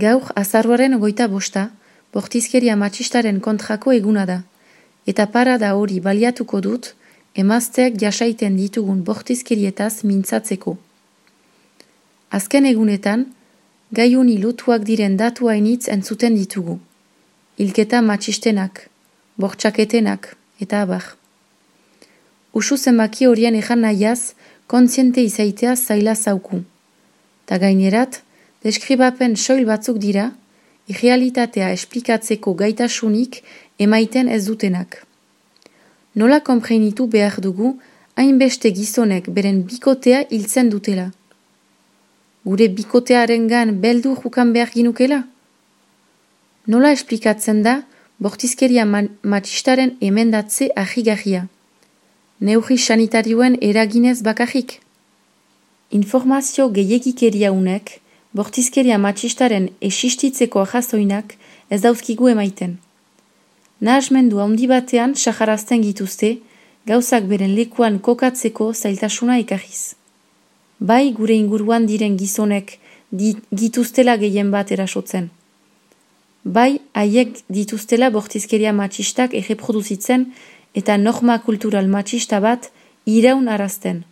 Gaur azarroaren ogoita bosta, bortizkeria matxistaren kontrako eguna da. Eta para da hori baliatuko dut, emazteak jasaiten ditugun bortizkerietaz mintzatzeko. Azken egunetan, gai honi lotuak diren datu hainitz entzuten ditugu. Ilketa matxistenak, bortxaketenak, eta abar. Usu zenbaki horien ejan nahiaz, kontziente izaitea zaila zauku. Ta gainerat, deskribapen soil batzuk dira, irrealitatea esplikatzeko gaitasunik emaiten ez dutenak. Nola kompreinitu behar dugu, hainbeste gizonek beren bikotea hiltzen dutela. Gure bikotearen gan beldu jukan behar ginukela? Nola esplikatzen da, bortizkeria matxistaren emendatze ahigarria. Neuhi sanitarioen eraginez bakarrik. Informazio gehiagikeria unek, bortizkeria matxistaren esistitzeko ahazoinak ez dauzkigu emaiten. Nahasmendu handi batean saharazten gituzte, gauzak beren lekuan kokatzeko zailtasuna ekarriz. Bai gure inguruan diren gizonek gituztela gehien bat erasotzen. Bai haiek dituztela bortizkeria matxistak erreproduzitzen eta norma kultural matxista bat iraun arazten.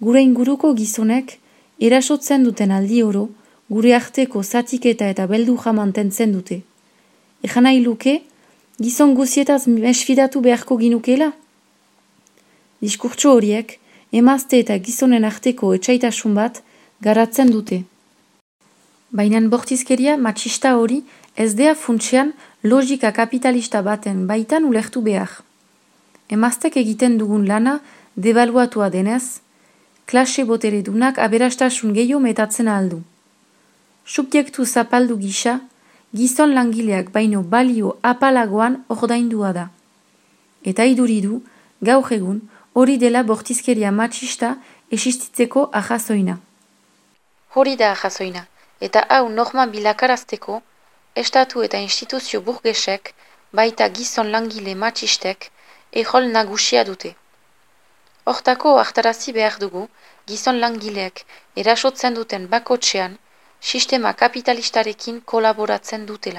Gure inguruko gizonek, erasotzen duten aldi oro, gure arteko zatiketa eta beldu jamantentzen dute. Ejan nahi luke, gizon guzietaz mesfidatu beharko ginukela? Diskurtso horiek, emazte eta gizonen arteko etxaitasun bat garatzen dute. Baina bortizkeria matxista hori ez dea funtsean logika kapitalista baten baitan ulertu behar. Emaztek egiten dugun lana devaluatua denez, klase botere dunak aberastasun gehiago metatzen aldu. Subjektu zapaldu gisa, gizon langileak baino balio apalagoan ordaindua da. Eta iduridu, gaur egun, hori dela bortizkeria matxista esistitzeko ahazoina. Hori da ahazoina, eta hau norma bilakarazteko, estatu eta instituzio burgesek, baita gizon langile matxistek, ehol nagusia dute. Hortako hartarazi behar dugu, gizon langileek erasotzen duten bakotxean, sistema kapitalistarekin kolaboratzen dutela.